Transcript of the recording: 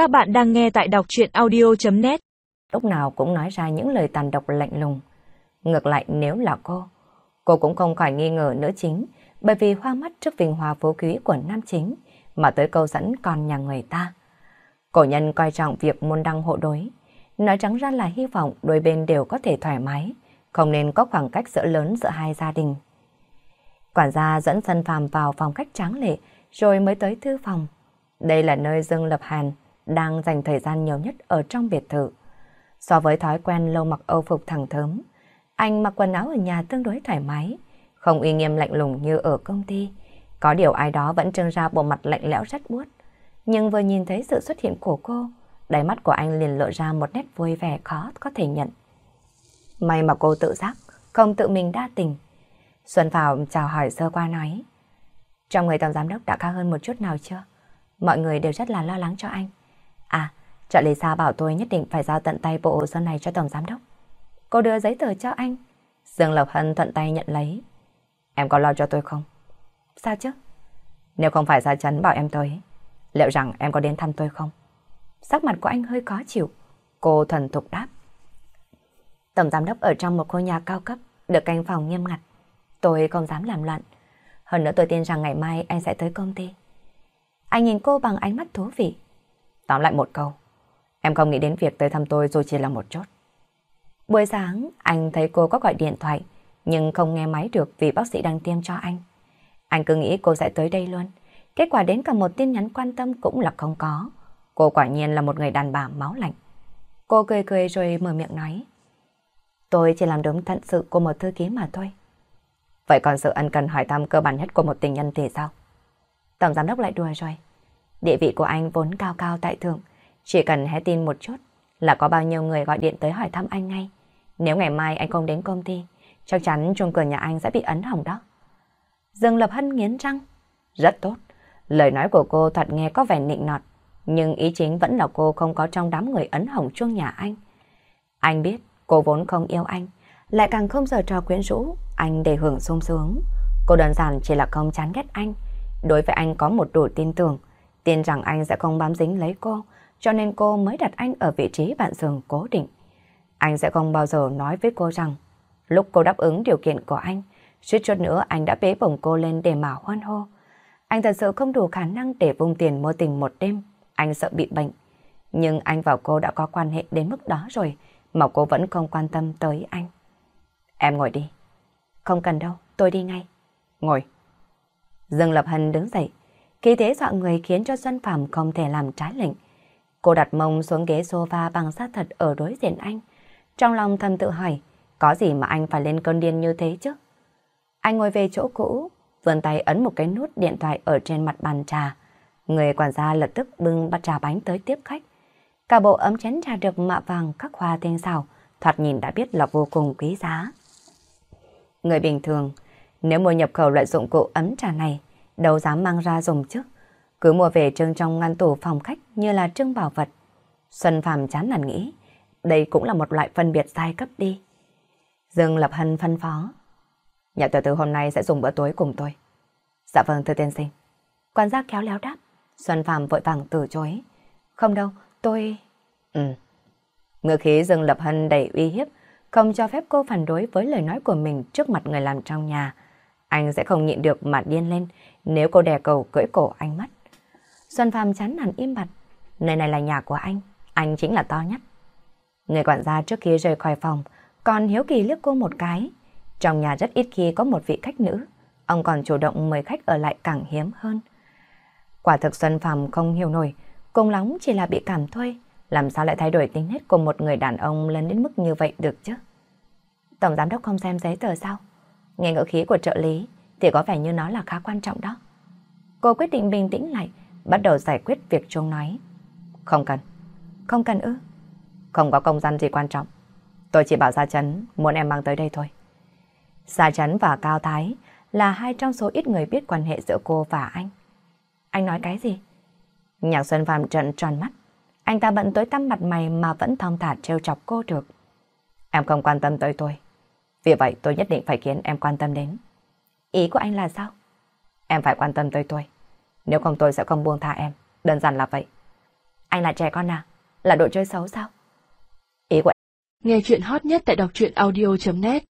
Các bạn đang nghe tại đọc chuyện audio.net Lúc nào cũng nói ra những lời tàn độc lạnh lùng. Ngược lại nếu là cô, cô cũng không khỏi nghi ngờ nữ chính bởi vì hoa mắt trước vinh hoa phú quý của nam chính mà tới câu dẫn con nhà người ta. Cổ nhân coi trọng việc môn đăng hộ đối, nói trắng ra là hy vọng đôi bên đều có thể thoải mái, không nên có khoảng cách giữa lớn giữa hai gia đình. Quản gia dẫn sân phàm vào phòng khách tráng lệ rồi mới tới thư phòng. Đây là nơi Dương Lập Hàn đang dành thời gian nhiều nhất ở trong biệt thự. So với thói quen lâu mặc âu phục thẳng thớm, anh mặc quần áo ở nhà tương đối thoải mái, không uy nghiêm lạnh lùng như ở công ty. Có điều ai đó vẫn trưng ra bộ mặt lạnh lẽo rất buốt. Nhưng vừa nhìn thấy sự xuất hiện của cô, đáy mắt của anh liền lộ ra một nét vui vẻ khó có thể nhận. May mà cô tự giác, không tự mình đa tình. Xuân Phào chào hỏi sơ qua nói. Trong người tổng giám đốc đã cao hơn một chút nào chưa? Mọi người đều rất là lo lắng cho anh. À, trợ lý Sa bảo tôi nhất định phải giao tận tay bộ hồ sơ này cho tổng giám đốc. Cô đưa giấy tờ cho anh. Dương Lộc Hân thuận tay nhận lấy. Em có lo cho tôi không? Sao chứ? Nếu không phải Gia Chấn bảo em tới, liệu rằng em có đến thăm tôi không? Sắc mặt của anh hơi khó chịu. Cô thuần thục đáp. Tổng giám đốc ở trong một khu nhà cao cấp, được canh phòng nghiêm ngặt. Tôi không dám làm loạn. Hơn nữa tôi tin rằng ngày mai anh sẽ tới công ty. Anh nhìn cô bằng ánh mắt thú vị. Tóm lại một câu. Em không nghĩ đến việc tới thăm tôi dù chỉ là một chút. Buổi sáng, anh thấy cô có gọi điện thoại, nhưng không nghe máy được vì bác sĩ đang tiêm cho anh. Anh cứ nghĩ cô sẽ tới đây luôn. Kết quả đến cả một tin nhắn quan tâm cũng là không có. Cô quả nhiên là một người đàn bà máu lạnh. Cô cười cười rồi mở miệng nói. Tôi chỉ làm đúng thận sự của một thư ký mà thôi. Vậy còn sự ân cần hỏi thăm cơ bản nhất của một tình nhân thì sao? Tổng giám đốc lại đùa rồi. Địa vị của anh vốn cao cao tại thượng. Chỉ cần hé tin một chút là có bao nhiêu người gọi điện tới hỏi thăm anh ngay. Nếu ngày mai anh không đến công ty, chắc chắn chuông cửa nhà anh sẽ bị ấn hỏng đó. Dương Lập Hân nghiến răng. Rất tốt. Lời nói của cô thật nghe có vẻ nịnh nọt. Nhưng ý chính vẫn là cô không có trong đám người ấn hỏng chuông nhà anh. Anh biết cô vốn không yêu anh. Lại càng không giờ trò quyến rũ anh để hưởng sung sướng. Cô đơn giản chỉ là không chán ghét anh. Đối với anh có một đủ tin tưởng. Tin rằng anh sẽ không bám dính lấy cô. Cho nên cô mới đặt anh ở vị trí bạn giường cố định. Anh sẽ không bao giờ nói với cô rằng lúc cô đáp ứng điều kiện của anh, suýt chút nữa anh đã bế bổng cô lên để mà hoan hô. Anh thật sự không đủ khả năng để vung tiền mua tình một đêm. Anh sợ bị bệnh. Nhưng anh và cô đã có quan hệ đến mức đó rồi mà cô vẫn không quan tâm tới anh. Em ngồi đi. Không cần đâu, tôi đi ngay. Ngồi. Dương Lập Hân đứng dậy. Khi thế dọa người khiến cho Xuân Phạm không thể làm trái lệnh. Cô đặt mông xuống ghế sofa bằng da thật ở đối diện anh. Trong lòng thầm tự hỏi, có gì mà anh phải lên cơn điên như thế chứ? Anh ngồi về chỗ cũ, vươn tay ấn một cái nút điện thoại ở trên mặt bàn trà. Người quản gia lập tức bưng bát trà bánh tới tiếp khách. Cả bộ ấm chén trà được mạ vàng các hoa tinh xảo, thoạt nhìn đã biết là vô cùng quý giá. Người bình thường, nếu mua nhập khẩu loại dụng cụ ấm trà này, đâu dám mang ra dùng chứ. Cứ mua về trưng trong ngăn tủ phòng khách như là trưng bảo vật. Xuân Phạm chán nản nghĩ, đây cũng là một loại phân biệt giai cấp đi. Dương Lập Hân phân phó. Nhà tiểu tử hôm nay sẽ dùng bữa tối cùng tôi. Dạ vâng thưa tiên sinh. Quan giác kéo léo đáp. Xuân Phạm vội vàng từ chối. Không đâu, tôi... Ừ. Ngựa khí Dương Lập Hân đầy uy hiếp, không cho phép cô phản đối với lời nói của mình trước mặt người làm trong nhà. Anh sẽ không nhịn được mà điên lên nếu cô đè cầu cưỡi cổ anh mất. Xuân Phạm chán nản im bặt. Nơi này là nhà của anh, anh chính là to nhất. Người quản gia trước khi rời khỏi phòng còn hiếu kỳ liếc cô một cái. Trong nhà rất ít khi có một vị khách nữ, ông còn chủ động mời khách ở lại càng hiếm hơn. Quả thực Xuân Phạm không hiểu nổi, cùng lắm chỉ là bị cảm thôi, làm sao lại thay đổi tính nết của một người đàn ông lên đến mức như vậy được chứ? Tổng giám đốc không xem giấy tờ sao? Nghe ngữ khí của trợ lý thì có vẻ như nó là khá quan trọng đó. Cô quyết định bình tĩnh lại, bắt đầu giải quyết việc chung nói. Không cần. Không cần ư? Không có công gian gì quan trọng. Tôi chỉ bảo Gia Trấn muốn em mang tới đây thôi. Gia Trấn và Cao Thái là hai trong số ít người biết quan hệ giữa cô và anh. Anh nói cái gì? Nhạc Xuân Phạm trận tròn mắt. Anh ta bận tối tăm mặt mày mà vẫn thong thả trêu chọc cô được. Em không quan tâm tới tôi. Vì vậy tôi nhất định phải khiến em quan tâm đến. Ý của anh là sao? Em phải quan tâm tới tôi. Nếu không tôi sẽ không buông tha em. Đơn giản là vậy. Anh là trẻ con à? Là đồ chơi xấu sao? Ý của Nghe chuyện hot nhất tại đọc truyện audio.net